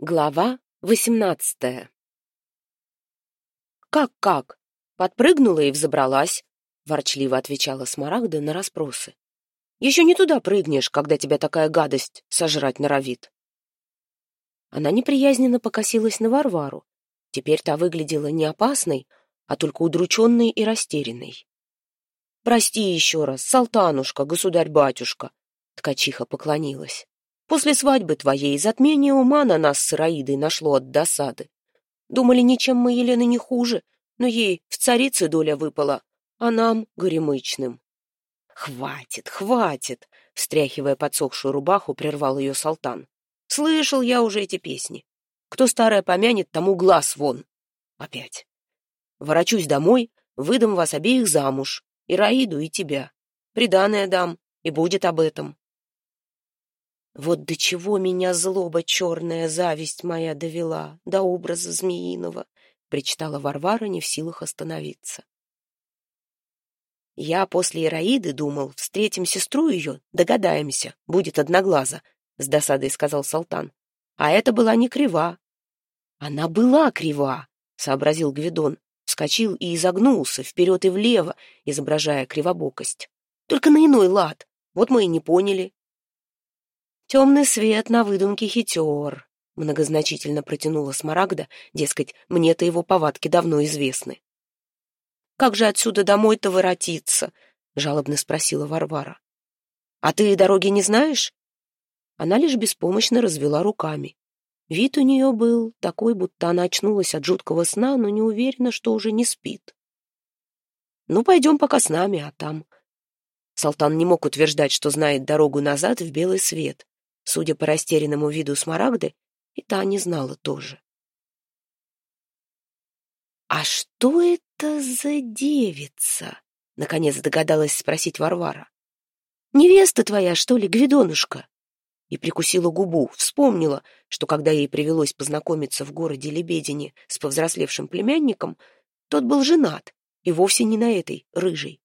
Глава восемнадцатая «Как-как? Подпрыгнула и взобралась», — ворчливо отвечала Смарагда на расспросы. «Еще не туда прыгнешь, когда тебя такая гадость сожрать норовит». Она неприязненно покосилась на Варвару. Теперь та выглядела не опасной, а только удрученной и растерянной. «Прости еще раз, Салтанушка, государь-батюшка», — ткачиха поклонилась. После свадьбы твоей затмение ума на нас с Ираидой нашло от досады. Думали, ничем мы Елены не хуже, но ей в царице доля выпала, а нам — горемычным. «Хватит, хватит!» — встряхивая подсохшую рубаху, прервал ее Салтан. «Слышал я уже эти песни. Кто старое помянет, тому глаз вон. Опять. Ворочусь домой, выдам вас обеих замуж, и Раиду, и тебя. Приданное дам, и будет об этом. Вот до чего меня злоба черная зависть моя довела, до образа змеиного, причитала Варвара, не в силах остановиться. Я после Ираиды думал, встретим сестру ее, догадаемся, будет одноглаза, с досадой сказал Салтан. А это была не крива. Она была крива, сообразил Гвидон, вскочил и изогнулся вперед и влево, изображая кривобокость. Только на иной лад. Вот мы и не поняли. «Темный свет на выдумке хитер», — многозначительно протянула Смарагда, дескать, мне-то его повадки давно известны. «Как же отсюда домой-то воротиться?» — жалобно спросила Варвара. «А ты дороги не знаешь?» Она лишь беспомощно развела руками. Вид у нее был такой, будто она очнулась от жуткого сна, но не уверена, что уже не спит. «Ну, пойдем пока с нами, а там...» Салтан не мог утверждать, что знает дорогу назад в белый свет. Судя по растерянному виду Смарагды, и та не знала тоже. «А что это за девица?» — наконец догадалась спросить Варвара. «Невеста твоя, что ли, Гвидонушка?» И прикусила губу, вспомнила, что когда ей привелось познакомиться в городе Лебедине с повзрослевшим племянником, тот был женат, и вовсе не на этой, рыжей.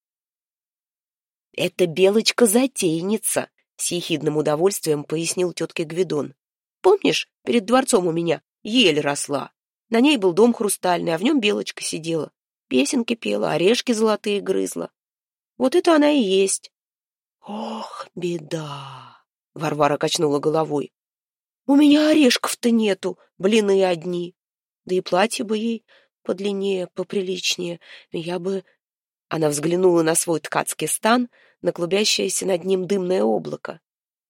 «Это Белочка-затейница», с ехидным удовольствием пояснил тетке Гвидон. «Помнишь, перед дворцом у меня ель росла? На ней был дом хрустальный, а в нем белочка сидела. Песенки пела, орешки золотые грызла. Вот это она и есть». «Ох, беда!» — Варвара качнула головой. «У меня орешков-то нету, блины одни. Да и платье бы ей подлиннее, поприличнее. Я бы она взглянула на свой ткацкий стан, на клубящееся над ним дымное облако.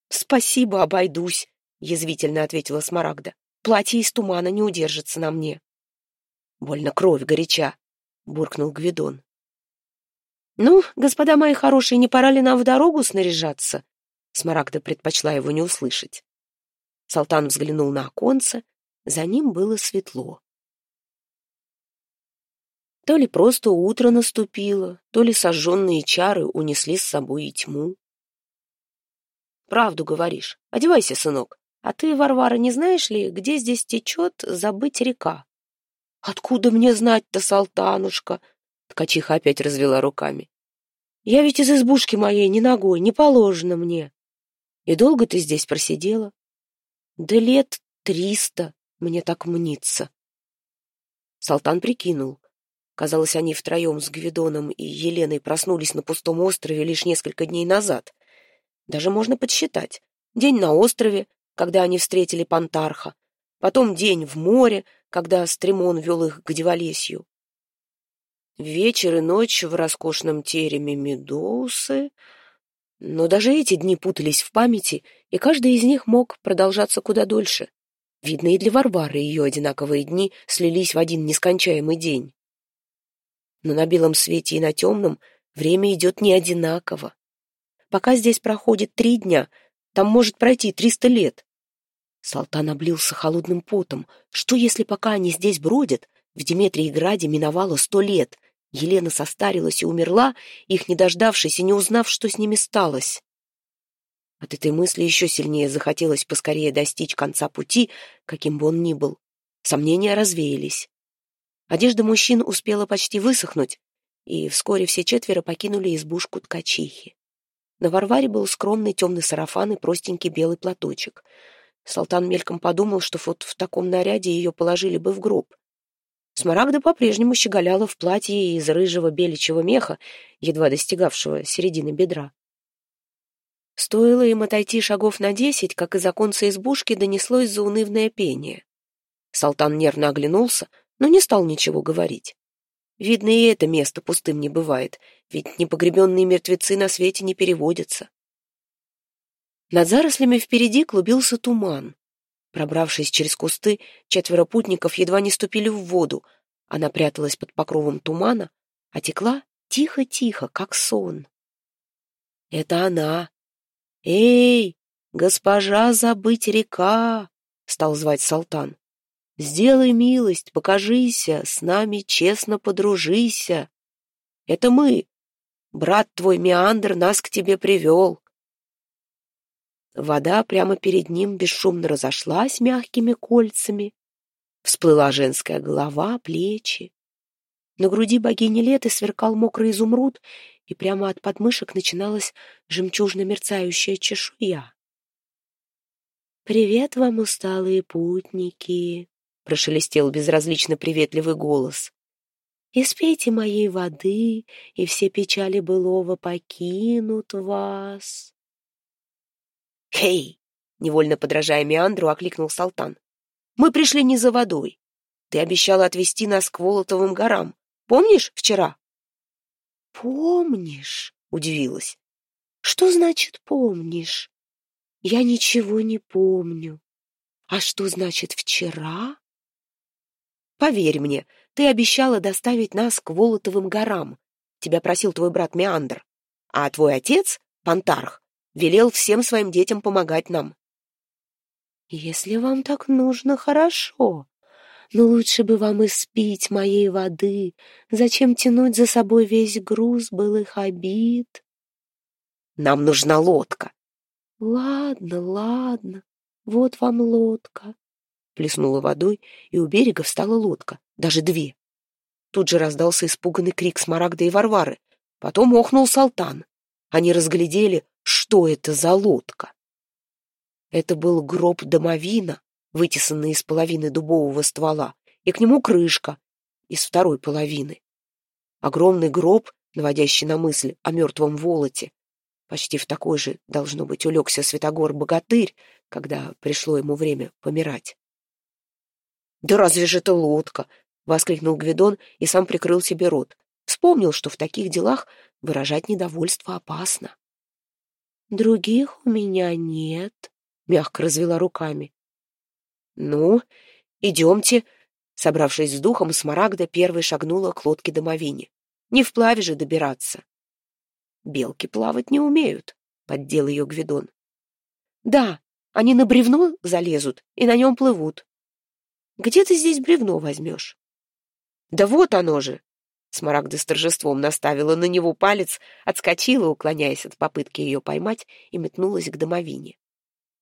«Спасибо, обойдусь», — язвительно ответила Смарагда. «Платье из тумана не удержится на мне». «Больно кровь горяча», — буркнул Гвидон. «Ну, господа мои хорошие, не пора ли нам в дорогу снаряжаться?» Смарагда предпочла его не услышать. Салтан взглянул на оконце, за ним было светло. То ли просто утро наступило, то ли сожженные чары унесли с собой и тьму. «Правду говоришь. Одевайся, сынок. А ты, Варвара, не знаешь ли, где здесь течет забыть река?» «Откуда мне знать-то, Салтанушка?» Ткачиха опять развела руками. «Я ведь из избушки моей не ногой, не положено мне. И долго ты здесь просидела?» «Да лет триста, мне так мнится». Салтан прикинул. Казалось, они втроем с Гвидоном и Еленой проснулись на пустом острове лишь несколько дней назад. Даже можно подсчитать. День на острове, когда они встретили Пантарха, потом день в море, когда Стремон вел их к Деволесью. Вечер и ночь в роскошном тереме Медоусы. Но даже эти дни путались в памяти, и каждый из них мог продолжаться куда дольше. Видно, и для Варвары ее одинаковые дни слились в один нескончаемый день но на белом свете и на темном время идет не одинаково. Пока здесь проходит три дня, там может пройти триста лет. Салтан облился холодным потом. Что, если пока они здесь бродят, в Диметрии-Граде миновало сто лет, Елена состарилась и умерла, их не дождавшись и не узнав, что с ними сталось? От этой мысли еще сильнее захотелось поскорее достичь конца пути, каким бы он ни был. Сомнения развеялись. Одежда мужчин успела почти высохнуть, и вскоре все четверо покинули избушку ткачихи. На Варваре был скромный темный сарафан и простенький белый платочек. Салтан мельком подумал, что вот в таком наряде ее положили бы в гроб. Смарагда по-прежнему щеголяла в платье из рыжего беличьего меха, едва достигавшего середины бедра. Стоило им отойти шагов на десять, как из оконца избушки донеслось заунывное пение. Салтан нервно оглянулся, но не стал ничего говорить. Видно, и это место пустым не бывает, ведь непогребенные мертвецы на свете не переводятся. Над зарослями впереди клубился туман. Пробравшись через кусты, четверо путников едва не ступили в воду. Она пряталась под покровом тумана, а текла тихо-тихо, как сон. «Это она! Эй, госпожа забыть река!» — стал звать Салтан. «Сделай милость, покажися, с нами честно подружися. Это мы. Брат твой Меандр нас к тебе привел. Вода прямо перед ним бесшумно разошлась мягкими кольцами. Всплыла женская голова, плечи. На груди богини Леты сверкал мокрый изумруд, и прямо от подмышек начиналась жемчужно-мерцающая чешуя. «Привет вам, усталые путники!» — прошелестел безразлично приветливый голос. «Испейте моей воды, и все печали былого покинут вас». «Хей!» — невольно подражая Меандру, окликнул Салтан. «Мы пришли не за водой. Ты обещала отвезти нас к Волотовым горам. Помнишь вчера?» «Помнишь?» — удивилась. «Что значит «помнишь»? Я ничего не помню. А что значит «вчера»?» «Поверь мне, ты обещала доставить нас к Волотовым горам. Тебя просил твой брат Меандр. А твой отец, Пантарх, велел всем своим детям помогать нам. Если вам так нужно, хорошо. Но лучше бы вам испить моей воды. Зачем тянуть за собой весь груз былых обид? Нам нужна лодка. Ладно, ладно, вот вам лодка. Плеснула водой, и у берега встала лодка, даже две. Тут же раздался испуганный крик Смарагда и Варвары. Потом охнул Салтан. Они разглядели что это за лодка. Это был гроб домовина, вытесанный из половины дубового ствола, и к нему крышка из второй половины. Огромный гроб, наводящий на мысль о мертвом волоте. Почти в такой же, должно быть, улегся Святогор-богатырь, когда пришло ему время помирать. «Да разве же это лодка?» — воскликнул Гвидон и сам прикрыл себе рот. Вспомнил, что в таких делах выражать недовольство опасно. «Других у меня нет», — мягко развела руками. «Ну, идемте», — собравшись с духом, Смарагда первой шагнула к лодке домовине. «Не вплаве же добираться». «Белки плавать не умеют», — поддел ее Гвидон. «Да, они на бревно залезут и на нем плывут. Где ты здесь бревно возьмешь?» «Да вот оно же!» Смарагда с торжеством наставила на него палец, отскочила, уклоняясь от попытки ее поймать, и метнулась к домовине.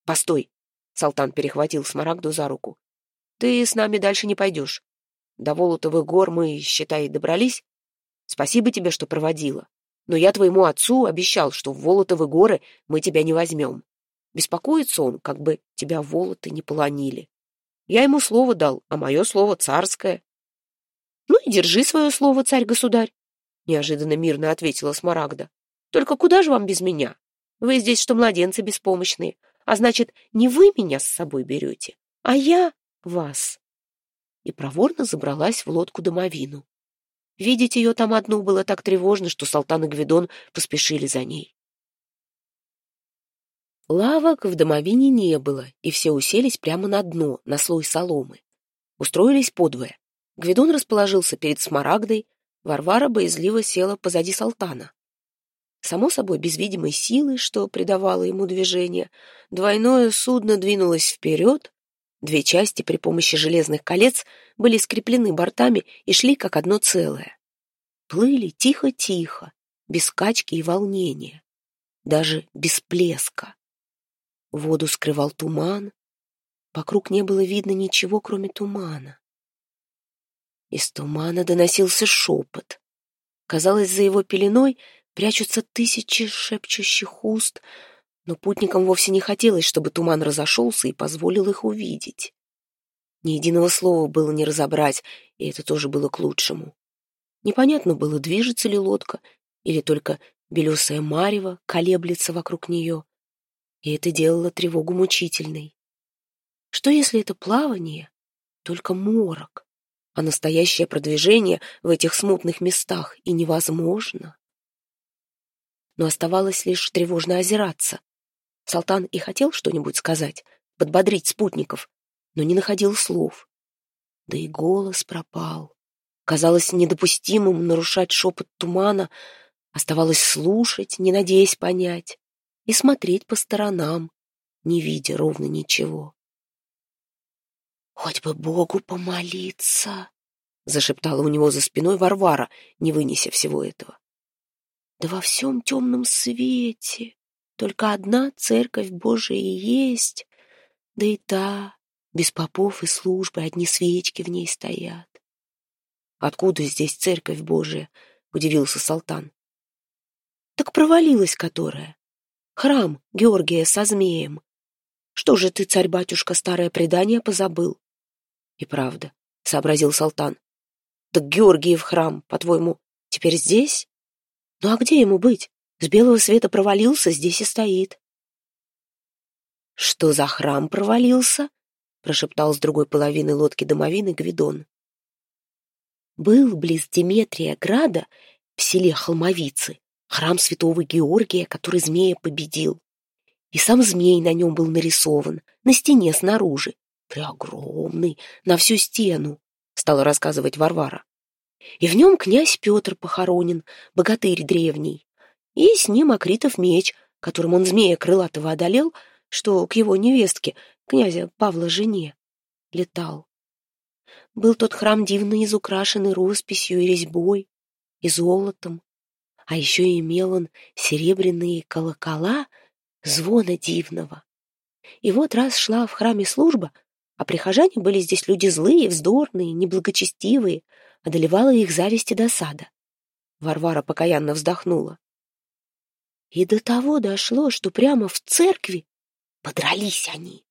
«Постой!» — Салтан перехватил Смарагду за руку. «Ты с нами дальше не пойдешь. До Волотовых гор мы, считай, добрались. Спасибо тебе, что проводила. Но я твоему отцу обещал, что в Волотовы горы мы тебя не возьмем. Беспокоится он, как бы тебя Волоты не полонили. Я ему слово дал, а мое слово царское. «Ну и держи свое слово, царь-государь», — неожиданно мирно ответила Смарагда. «Только куда же вам без меня? Вы здесь что младенцы беспомощные, а значит, не вы меня с собой берете, а я вас». И проворно забралась в лодку домовину. Видеть ее там одну было так тревожно, что Салтан и Гвидон поспешили за ней. Лавок в домовине не было, и все уселись прямо на дно, на слой соломы. Устроились подвое. Гвидон расположился перед Смарагдой, Варвара боязливо села позади Салтана. Само собой, без видимой силы, что придавало ему движение, двойное судно двинулось вперед, две части при помощи железных колец были скреплены бортами и шли как одно целое. Плыли тихо-тихо, без качки и волнения, даже без плеска. Воду скрывал туман, вокруг не было видно ничего, кроме тумана. Из тумана доносился шепот. Казалось, за его пеленой прячутся тысячи шепчущих уст, Но путникам вовсе не хотелось, чтобы туман разошелся и позволил их увидеть. Ни единого слова было не разобрать, и это тоже было к лучшему. Непонятно было, движется ли лодка, или только белесая марево колеблется вокруг нее, и это делало тревогу мучительной. Что если это плавание только морок, а настоящее продвижение в этих смутных местах и невозможно? Но оставалось лишь тревожно озираться. Салтан и хотел что-нибудь сказать, подбодрить спутников, но не находил слов. Да и голос пропал. Казалось недопустимым нарушать шепот тумана, оставалось слушать, не надеясь понять, и смотреть по сторонам, не видя ровно ничего. «Хоть бы Богу помолиться!» — зашептала у него за спиной Варвара, не вынеся всего этого. «Да во всем темном свете только одна церковь Божия и есть, да и та без попов и службы одни свечки в ней стоят. «Откуда здесь церковь Божия?» — удивился Салтан. «Так провалилась которая. Храм Георгия со змеем. Что же ты, царь-батюшка, старое предание позабыл?» «И правда», — сообразил Салтан. «Так Георгиев храм, по-твоему, теперь здесь? Ну а где ему быть? С белого света провалился, здесь и стоит». «Что за храм провалился?» прошептал с другой половины лодки домовины Гвидон. Был близ Деметрия Града, в селе Холмовицы, храм святого Георгия, который змея победил. И сам змей на нем был нарисован, на стене снаружи, преогромный, на всю стену, стала рассказывать Варвара. И в нем князь Петр похоронен, богатырь древний, и с ним Акритов меч, которым он змея крылатого одолел, что к его невестке, князя Павла жене, летал. Был тот храм дивно изукрашенный росписью и резьбой, и золотом, а еще имел он серебряные колокола звона дивного. И вот раз шла в храме служба, а прихожане были здесь люди злые, вздорные, неблагочестивые, одолевала их зависть и досада. Варвара покаянно вздохнула. И до того дошло, что прямо в церкви подрались они.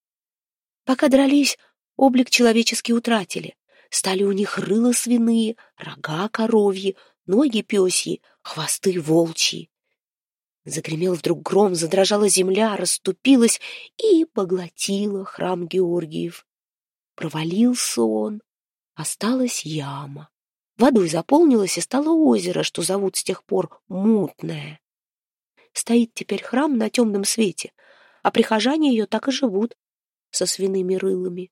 Пока дрались, облик человеческий утратили. Стали у них рыла свиные, рога коровьи, ноги пёсьи, хвосты волчьи. Загремел вдруг гром, задрожала земля, расступилась и поглотила храм Георгиев. Провалился он, осталась яма. Водой заполнилось и стало озеро, что зовут с тех пор Мутное. Стоит теперь храм на темном свете, а прихожане ее так и живут, со свиными рылами.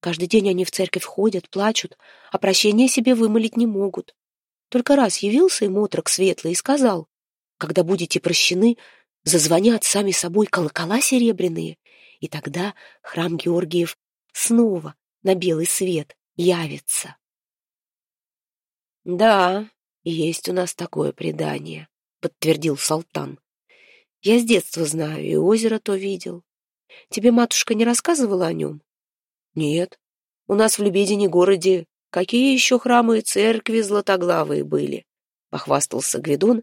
Каждый день они в церковь ходят, плачут, а прощения себе вымолить не могут. Только раз явился им отрок светлый и сказал, когда будете прощены, зазвонят сами собой колокола серебряные, и тогда храм Георгиев снова на белый свет явится. «Да, есть у нас такое предание», — подтвердил Салтан. «Я с детства знаю, и озеро то видел, Тебе матушка не рассказывала о нем? Нет. У нас в Лебедине городе какие еще храмы и церкви златоглавые были? Похвастался Гвидон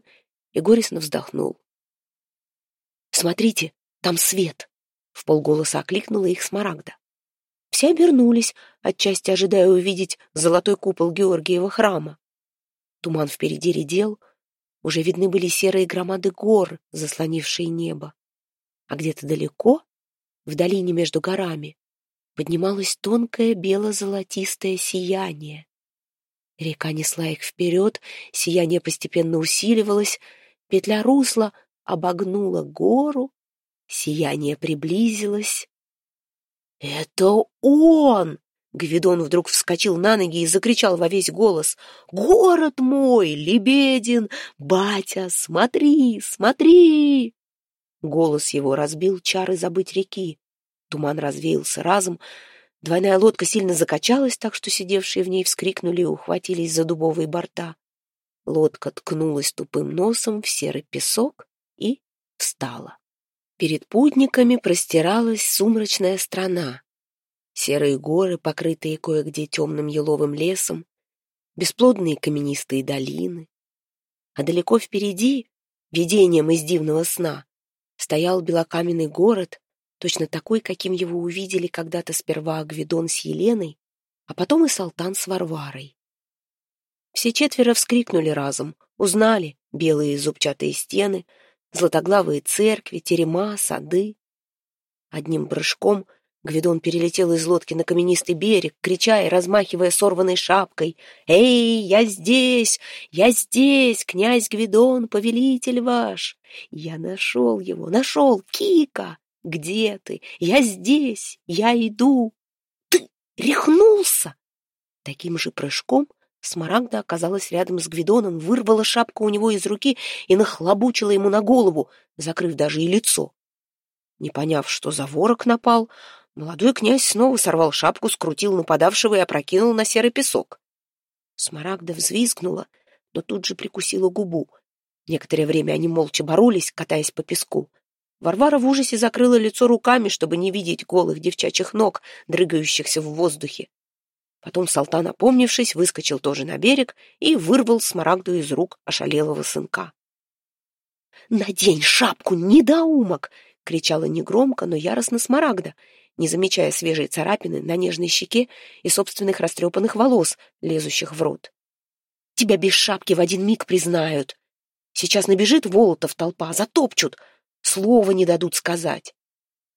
и горестно вздохнул. Смотрите, там свет! В полголоса окликнула их Смарагда. Все обернулись, отчасти ожидая увидеть золотой купол Георгиева храма. Туман впереди редел, уже видны были серые громады гор, заслонившие небо. А где-то далеко в долине между горами, поднималось тонкое бело-золотистое сияние. Река несла их вперед, сияние постепенно усиливалось, петля русла обогнула гору, сияние приблизилось. «Это он!» Гвидон вдруг вскочил на ноги и закричал во весь голос. «Город мой, Лебедин! Батя, смотри, смотри!» Голос его разбил чары забыть реки. Туман развеялся разом. Двойная лодка сильно закачалась, так что сидевшие в ней вскрикнули и ухватились за дубовые борта. Лодка ткнулась тупым носом в серый песок и встала. Перед путниками простиралась сумрачная страна. Серые горы, покрытые кое-где темным еловым лесом, бесплодные каменистые долины. А далеко впереди, видением из дивного сна, стоял белокаменный город, точно такой, каким его увидели когда-то сперва Гвидон с Еленой, а потом и Салтан с Варварой. Все четверо вскрикнули разом, узнали белые зубчатые стены, златоглавые церкви, терема, сады. Одним прыжком Гвидон перелетел из лодки на каменистый берег, крича и размахивая сорванной шапкой. «Эй, я здесь! Я здесь! Князь Гвидон, повелитель ваш! Я нашел его! Нашел! Кика! Где ты? Я здесь! Я иду!» «Ты рехнулся!» Таким же прыжком Смарагда оказалась рядом с Гвидоном, вырвала шапку у него из руки и нахлобучила ему на голову, закрыв даже и лицо. Не поняв, что за ворог напал, молодой князь снова сорвал шапку, скрутил нападавшего и опрокинул на серый песок. Смарагда взвизгнула, но тут же прикусила губу. Некоторое время они молча боролись, катаясь по песку. Варвара в ужасе закрыла лицо руками, чтобы не видеть голых девчачьих ног, дрыгающихся в воздухе. Потом Салтан, опомнившись, выскочил тоже на берег и вырвал смарагду из рук ошалелого сынка. «Надень шапку, недоумок!» — кричала негромко, но яростно смарагда, не замечая свежей царапины на нежной щеке и собственных растрепанных волос, лезущих в рот. «Тебя без шапки в один миг признают. Сейчас набежит Волотов толпа, затопчут, слова не дадут сказать.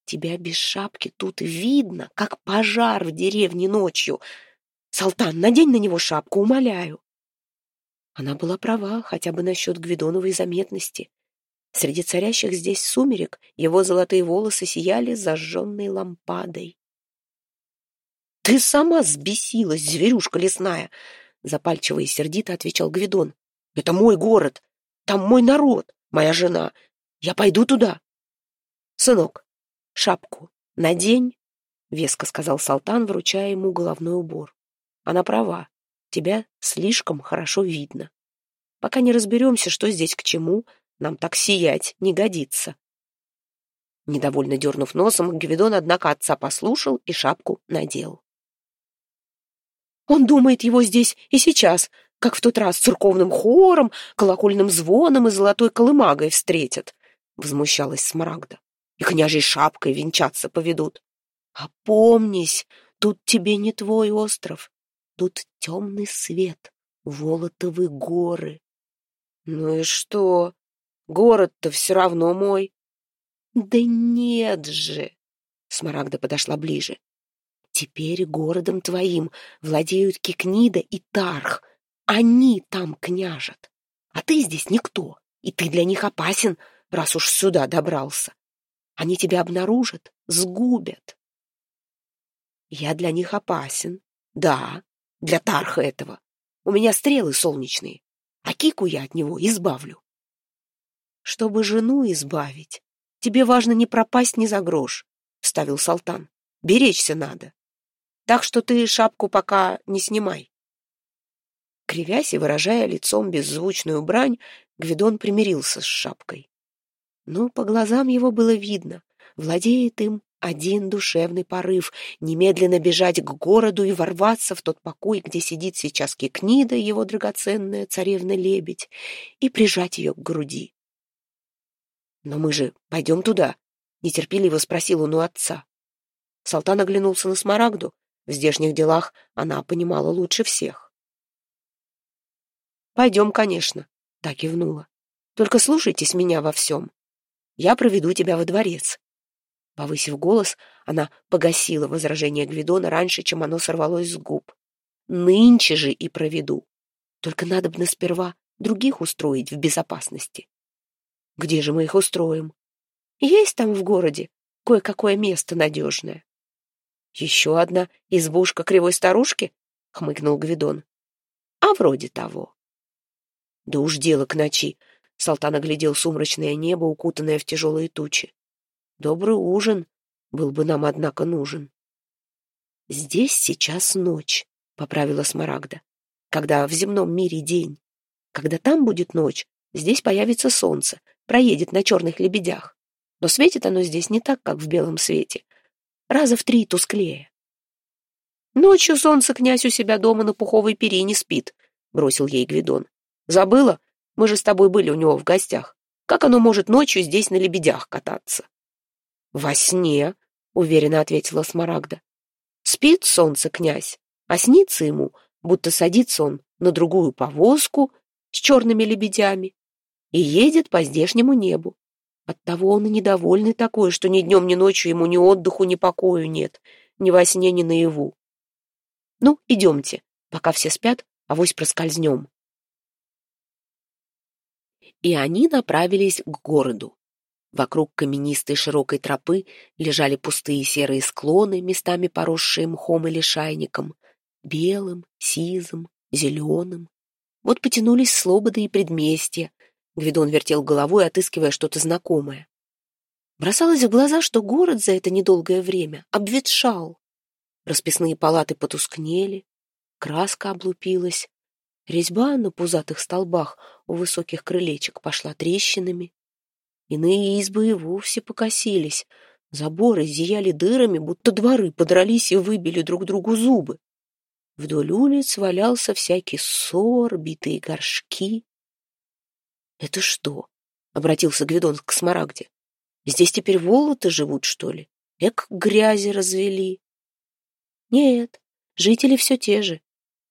Тебя без шапки тут видно, как пожар в деревне ночью», Салтан, надень на него шапку, умоляю. Она была права хотя бы насчет Гвидоновой заметности. Среди царящих здесь сумерек его золотые волосы сияли зажженной лампадой. — Ты сама сбесилась, зверюшка лесная! — запальчиво и сердито отвечал Гвидон. — Это мой город, там мой народ, моя жена. Я пойду туда. — Сынок, шапку надень, — веско сказал Салтан, вручая ему головной убор. Она права. Тебя слишком хорошо видно. Пока не разберемся, что здесь к чему, нам так сиять не годится. Недовольно дернув носом, Гвидон, однако, отца послушал и шапку надел. Он думает его здесь и сейчас, как в тот раз церковным хором, колокольным звоном и золотой колымагой встретят, — возмущалась Смарагда. И княжей шапкой венчаться поведут. Опомнись, тут тебе не твой остров, Тут темный свет, Волотовы горы. Ну и что? Город-то все равно мой. Да нет же. Смарагда подошла ближе. Теперь городом твоим владеют Кикнида и Тарх. Они там княжат. А ты здесь никто, и ты для них опасен, раз уж сюда добрался. Они тебя обнаружат, сгубят. Я для них опасен, да, для Тарха этого. У меня стрелы солнечные, а Кику я от него избавлю. Чтобы жену избавить, тебе важно не пропасть ни за грош, — вставил Салтан. Беречься надо. Так что ты шапку пока не снимай. Кривясь и выражая лицом беззвучную брань, Гвидон примирился с шапкой. Но по глазам его было видно, владеет им один душевный порыв — немедленно бежать к городу и ворваться в тот покой, где сидит сейчас Кикнида, его драгоценная царевна-лебедь, и прижать ее к груди. «Но мы же пойдем туда?» — нетерпеливо спросил он у отца. Салтан оглянулся на Смарагду. В здешних делах она понимала лучше всех. «Пойдем, конечно», — так и внула. «Только слушайтесь меня во всем. Я проведу тебя во дворец. Повысив голос, она погасила возражение Гвидона раньше, чем оно сорвалось с губ. «Нынче же и проведу. Только надо бы сперва других устроить в безопасности». «Где же мы их устроим?» «Есть там в городе кое-какое место надежное». «Еще одна избушка кривой старушки?» — хмыкнул Гвидон. «А вроде того». «Да уж дело к ночи», — Салтан оглядел сумрачное небо, укутанное в тяжелые тучи. Добрый ужин был бы нам, однако, нужен. Здесь сейчас ночь, — поправила Смарагда, — когда в земном мире день. Когда там будет ночь, здесь появится солнце, проедет на черных лебедях. Но светит оно здесь не так, как в белом свете. Раза в три тусклее. Ночью солнце князь у себя дома на пуховой перине спит, — бросил ей Гвидон. Забыла? Мы же с тобой были у него в гостях. Как оно может ночью здесь на лебедях кататься? Во сне, уверенно ответила Смарагда. Спит солнце князь, а снится ему, будто садится он на другую повозку с черными лебедями и едет по здешнему небу. Оттого он и недовольный такой, что ни днем, ни ночью ему ни отдыху, ни покою нет, ни во сне, ни наяву. Ну, идемте, пока все спят, авось проскользнем. И они направились к городу. Вокруг каменистой широкой тропы лежали пустые серые склоны, местами поросшие мхом или шайником, белым, сизым, зеленым. Вот потянулись слободы и предместья. Гвидон вертел головой, отыскивая что-то знакомое. Бросалось в глаза, что город за это недолгое время обветшал. Расписные палаты потускнели, краска облупилась, резьба на пузатых столбах у высоких крылечек пошла трещинами. Иные избы и вовсе покосились, заборы зияли дырами, будто дворы подрались и выбили друг другу зубы. Вдоль улиц валялся всякий ссор, битые горшки. «Это что?» — обратился Гвидон к Смарагде. «Здесь теперь волоты живут, что ли? Эк, грязи развели!» Нет, жители все те же.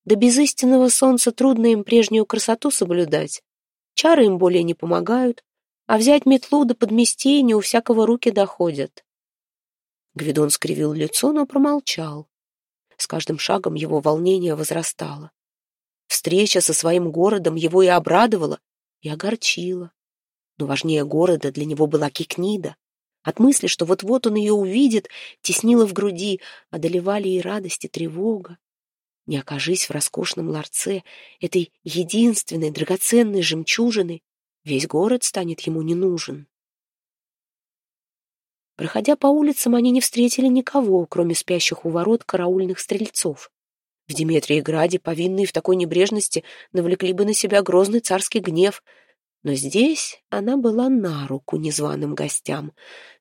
Да без истинного солнца трудно им прежнюю красоту соблюдать. Чары им более не помогают, а взять метлу да подмести не у всякого руки доходят. Гвидон скривил лицо, но промолчал. С каждым шагом его волнение возрастало. Встреча со своим городом его и обрадовала, и огорчила. Но важнее города для него была Кикнида. От мысли, что вот-вот он ее увидит, теснило в груди, одолевали и радость, и тревога. Не окажись в роскошном ларце этой единственной драгоценной жемчужины, весь город станет ему не нужен. Проходя по улицам, они не встретили никого, кроме спящих у ворот караульных стрельцов. В Диметрии Граде, повинные в такой небрежности, навлекли бы на себя грозный царский гнев — но здесь она была на руку незваным гостям.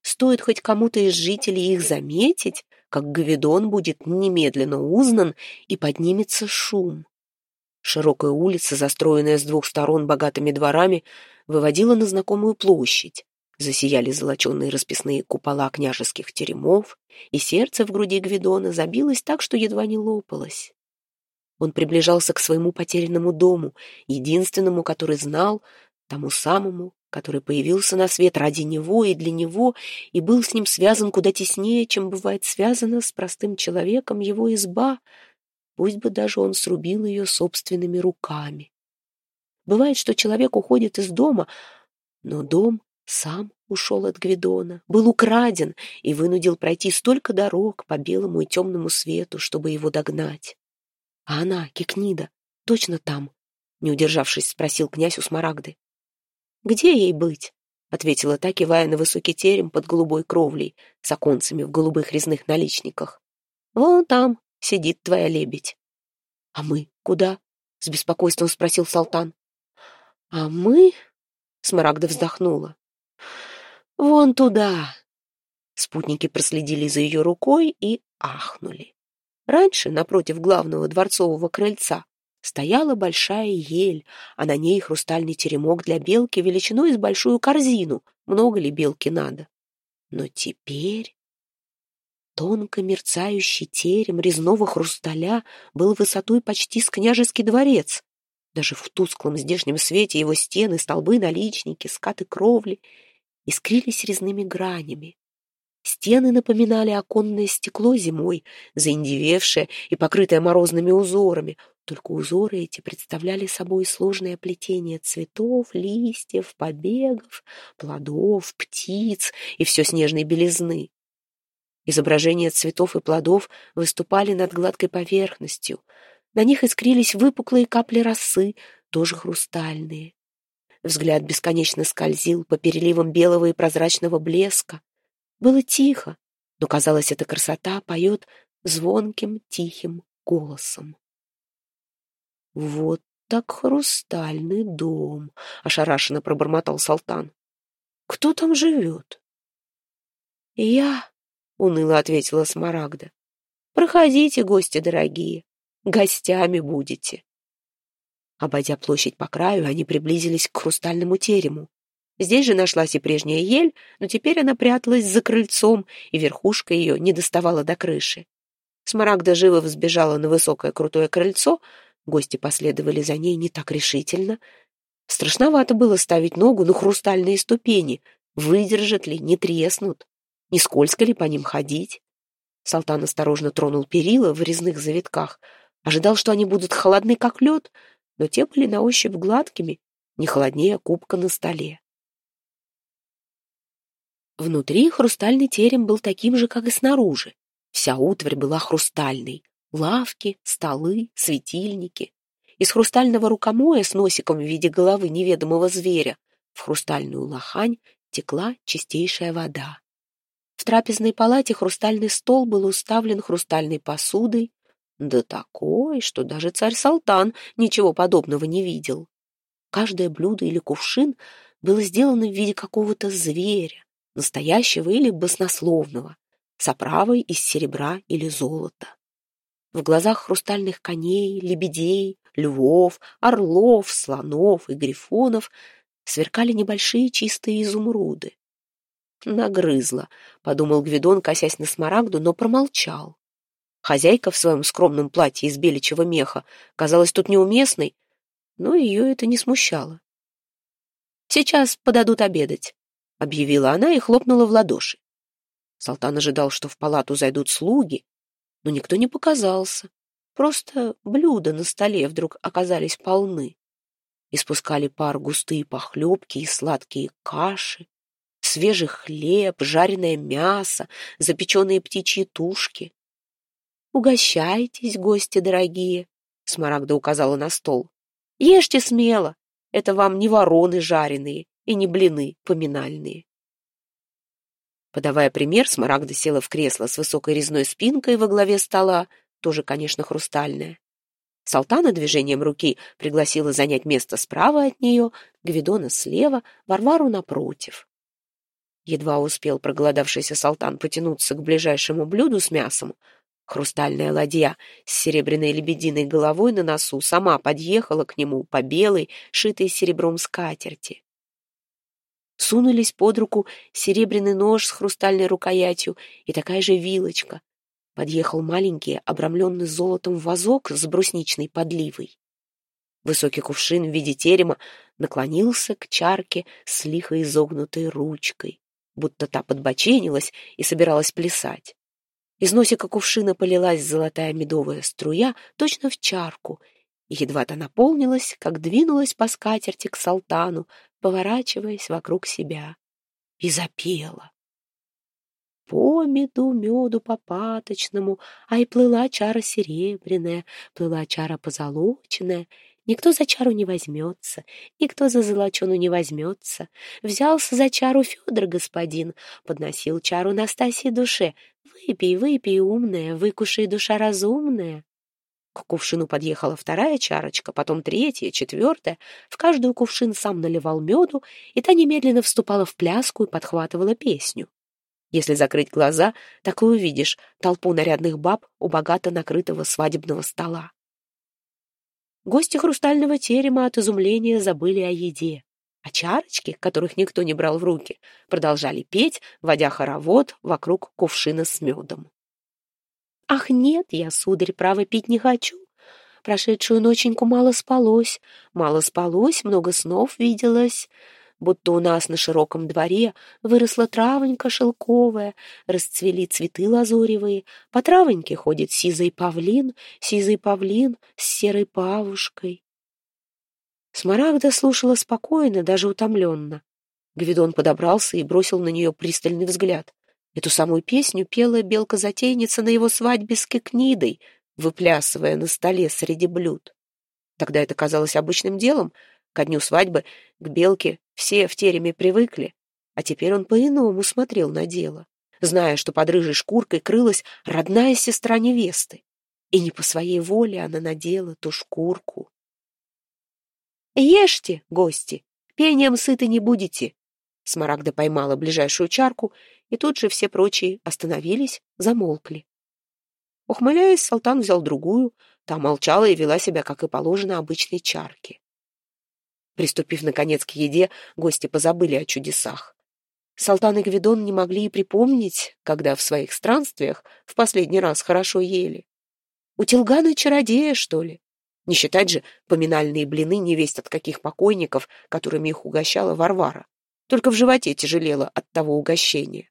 Стоит хоть кому-то из жителей их заметить, как Гавидон будет немедленно узнан и поднимется шум. Широкая улица, застроенная с двух сторон богатыми дворами, выводила на знакомую площадь. Засияли золоченые расписные купола княжеских теремов, и сердце в груди Гвидона забилось так, что едва не лопалось. Он приближался к своему потерянному дому, единственному, который знал, тому самому, который появился на свет ради него и для него, и был с ним связан куда теснее, чем бывает связана с простым человеком его изба, пусть бы даже он срубил ее собственными руками. Бывает, что человек уходит из дома, но дом сам ушел от Гвидона, был украден и вынудил пройти столько дорог по белому и темному свету, чтобы его догнать. А она, Кикнида, точно там, не удержавшись, спросил князь у Смарагды. «Где ей быть?» — ответила та, кивая на высокий терем под голубой кровлей с оконцами в голубых резных наличниках. «Вон там сидит твоя лебедь». «А мы куда?» — с беспокойством спросил Салтан. «А мы...» — Смарагда вздохнула. «Вон туда». Спутники проследили за ее рукой и ахнули. Раньше, напротив главного дворцового крыльца, стояла большая ель, а на ней хрустальный теремок для белки величиной с большую корзину. Много ли белки надо? Но теперь... Тонко мерцающий терем резного хрусталя был высотой почти с княжеский дворец. Даже в тусклом здешнем свете его стены, столбы, наличники, скаты кровли искрились резными гранями. Стены напоминали оконное стекло зимой, заиндевевшее и покрытое морозными узорами, только узоры эти представляли собой сложное плетение цветов, листьев, побегов, плодов, птиц и все снежной белизны. Изображения цветов и плодов выступали над гладкой поверхностью. На них искрились выпуклые капли росы, тоже хрустальные. Взгляд бесконечно скользил по переливам белого и прозрачного блеска. Было тихо, но, казалось, эта красота поет звонким, тихим голосом. «Вот так хрустальный дом!» — ошарашенно пробормотал Салтан. «Кто там живет?» «Я», — уныло ответила Смарагда. «Проходите, гости дорогие, гостями будете». Обойдя площадь по краю, они приблизились к хрустальному терему. Здесь же нашлась и прежняя ель, но теперь она пряталась за крыльцом, и верхушка ее не доставала до крыши. Смарагда живо взбежала на высокое крутое крыльцо, гости последовали за ней не так решительно. Страшновато было ставить ногу на хрустальные ступени, выдержат ли, не треснут, не скользко ли по ним ходить. Салтан осторожно тронул перила в резных завитках, ожидал, что они будут холодны, как лед, но те были на ощупь гладкими, не холоднее кубка на столе. Внутри хрустальный терем был таким же, как и снаружи. Вся утварь была хрустальной. Лавки, столы, светильники. Из хрустального рукомоя с носиком в виде головы неведомого зверя в хрустальную лохань текла чистейшая вода. В трапезной палате хрустальный стол был уставлен хрустальной посудой, да такой, что даже царь Салтан ничего подобного не видел. Каждое блюдо или кувшин было сделано в виде какого-то зверя, настоящего или баснословного, с оправой из серебра или золота. В глазах хрустальных коней, лебедей, львов, орлов, слонов и грифонов сверкали небольшие чистые изумруды. «Нагрызла», — подумал Гвидон, косясь на смарагду, но промолчал. Хозяйка в своем скромном платье из беличьего меха казалась тут неуместной, но ее это не смущало. «Сейчас подадут обедать», — объявила она и хлопнула в ладоши. Салтан ожидал, что в палату зайдут слуги, но никто не показался. Просто блюда на столе вдруг оказались полны. Испускали пар густые похлебки и сладкие каши, свежий хлеб, жареное мясо, запеченные птичьи тушки. «Угощайтесь, гости дорогие», — Смарагда указала на стол. «Ешьте смело, это вам не вороны жареные и не блины поминальные». Подавая пример, Смарагда села в кресло с высокой резной спинкой во главе стола, тоже, конечно, хрустальное. Салтана движением руки пригласила занять место справа от нее, Гвидона слева, Варвару напротив. Едва успел проголодавшийся Салтан потянуться к ближайшему блюду с мясом, хрустальная ладья с серебряной лебединой головой на носу сама подъехала к нему по белой, шитой серебром скатерти. Сунулись под руку серебряный нож с хрустальной рукоятью и такая же вилочка. Подъехал маленький, обрамленный золотом вазок с брусничной подливой. Высокий кувшин в виде терема наклонился к чарке с лихо изогнутой ручкой, будто та подбоченилась и собиралась плясать. Из носика кувшина полилась золотая медовая струя точно в чарку, и едва та наполнилась, как двинулась по скатерти к салтану, поворачиваясь вокруг себя, и запела. По меду, меду по паточному, ай, плыла чара серебряная, плыла чара позолоченная, Никто за чару не возьмется, никто за золочену не возьмется. Взялся за чару Федор господин, подносил чару Настасье душе. Выпей, выпей, умная, выкушай, душа разумная. К кувшину подъехала вторая чарочка, потом третья, четвертая. В каждую кувшин сам наливал меду, и та немедленно вступала в пляску и подхватывала песню. Если закрыть глаза, так и увидишь толпу нарядных баб у богато накрытого свадебного стола. Гости хрустального терема от изумления забыли о еде. А чарочки, которых никто не брал в руки, продолжали петь, водя хоровод вокруг кувшина с медом. «Ах, нет, я, сударь, право пить не хочу. Прошедшую ноченьку мало спалось, мало спалось, много снов виделось будто у нас на широком дворе выросла травонька шелковая, расцвели цветы лазоревые, по травоньке ходит сизый павлин, сизый павлин с серой павушкой. Смарагда слушала спокойно, даже утомленно. Гвидон подобрался и бросил на нее пристальный взгляд. Эту самую песню пела белка-затейница на его свадьбе с Кекнидой, выплясывая на столе среди блюд. Тогда это казалось обычным делом — Ко дню свадьбы к Белке все в тереме привыкли, а теперь он по-иному смотрел на дело, зная, что под рыжей шкуркой крылась родная сестра невесты, и не по своей воле она надела ту шкурку. «Ешьте, гости, пением сыты не будете!» Смарагда поймала ближайшую чарку, и тут же все прочие остановились, замолкли. Ухмыляясь, Салтан взял другую, та молчала и вела себя, как и положено, обычной чарке. Приступив, наконец, к еде, гости позабыли о чудесах. Салтан и Гвидон не могли и припомнить, когда в своих странствиях в последний раз хорошо ели. У Тилгана чародея, что ли? Не считать же поминальные блины невесть от каких покойников, которыми их угощала Варвара. Только в животе тяжелело от того угощения.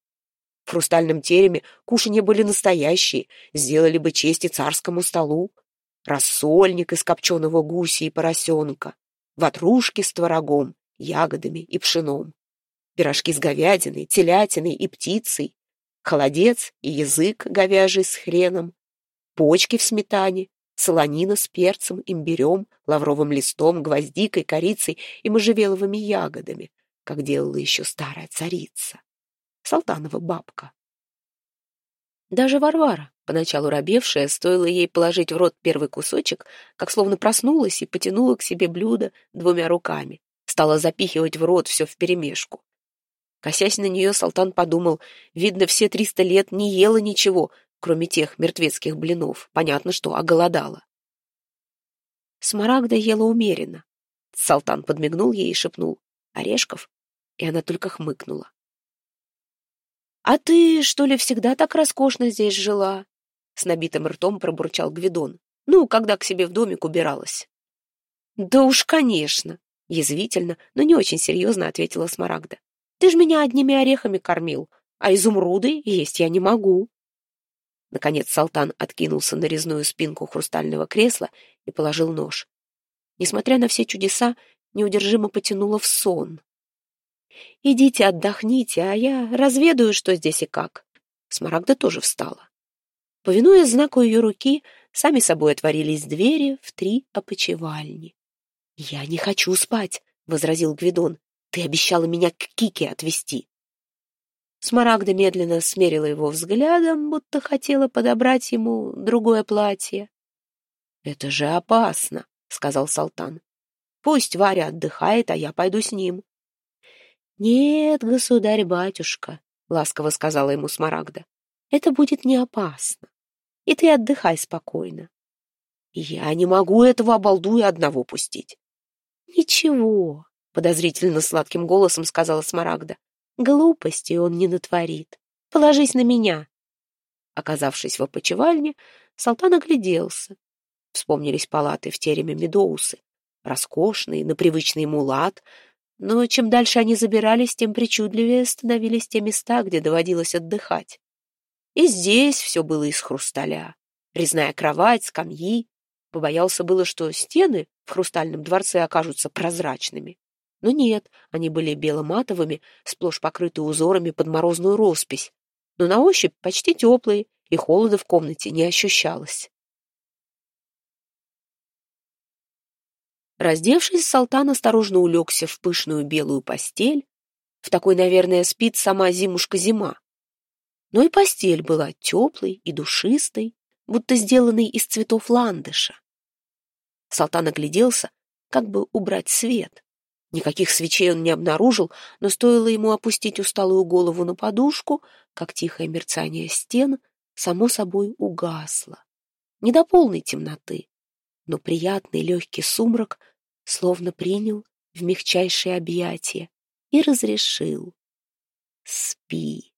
В хрустальном тереме кушанья были настоящие, сделали бы честь и царскому столу. Рассольник из копченого гуся и поросенка, ватрушки с творогом, ягодами и пшеном, пирожки с говядиной, телятиной и птицей, холодец и язык говяжий с хреном, почки в сметане, солонина с перцем, имбирем, лавровым листом, гвоздикой, корицей и можжевеловыми ягодами, как делала еще старая царица. Салтанова бабка. Даже Варвара, поначалу робевшая, стоило ей положить в рот первый кусочек, как словно проснулась и потянула к себе блюдо двумя руками, стала запихивать в рот все вперемешку. Косясь на нее, Салтан подумал, видно, все триста лет не ела ничего, кроме тех мертвецких блинов. Понятно, что оголодала. Смарагда ела умеренно. Салтан подмигнул ей и шепнул «Орешков?» И она только хмыкнула. «А ты, что ли, всегда так роскошно здесь жила?» С набитым ртом пробурчал Гвидон. «Ну, когда к себе в домик убиралась». «Да уж, конечно!» Язвительно, но не очень серьезно ответила Смарагда. «Ты ж меня одними орехами кормил, а изумруды есть я не могу». Наконец Салтан откинулся на резную спинку хрустального кресла и положил нож. Несмотря на все чудеса, неудержимо потянуло в сон. Идите отдохните, а я разведаю, что здесь и как. Смарагда тоже встала. Повинуясь знаку ее руки, сами собой отворились двери в три опочивальни. «Я не хочу спать», — возразил Гвидон. «Ты обещала меня к Кике отвезти». Смарагда медленно смерила его взглядом, будто хотела подобрать ему другое платье. «Это же опасно», — сказал Салтан. «Пусть Варя отдыхает, а я пойду с ним». «Нет, государь-батюшка», — ласково сказала ему Смарагда, — «это будет не опасно, и ты отдыхай спокойно». «Я не могу этого обалдуя одного пустить». «Ничего», — подозрительно сладким голосом сказала Смарагда, — «глупости он не натворит. Положись на меня». Оказавшись в опочивальне, Салтан огляделся. Вспомнились палаты в тереме Медоусы, роскошный, на привычный мулат — но чем дальше они забирались, тем причудливее становились те места, где доводилось отдыхать. И здесь все было из хрусталя. Резная кровать, скамьи. Побоялся было, что стены в хрустальном дворце окажутся прозрачными. Но нет, они были беломатовыми, сплошь покрыты узорами под морозную роспись. Но на ощупь почти теплые, и холода в комнате не ощущалось. Раздевшись, Салтан осторожно улегся в пышную белую постель. В такой, наверное, спит сама зимушка-зима. Но и постель была теплой и душистой, будто сделанной из цветов ландыша. Салтан огляделся, как бы убрать свет. Никаких свечей он не обнаружил, но стоило ему опустить усталую голову на подушку, как тихое мерцание стен само собой угасло. Не до полной темноты, но приятный легкий сумрак словно принял в мягчайшее объятие и разрешил. Спи.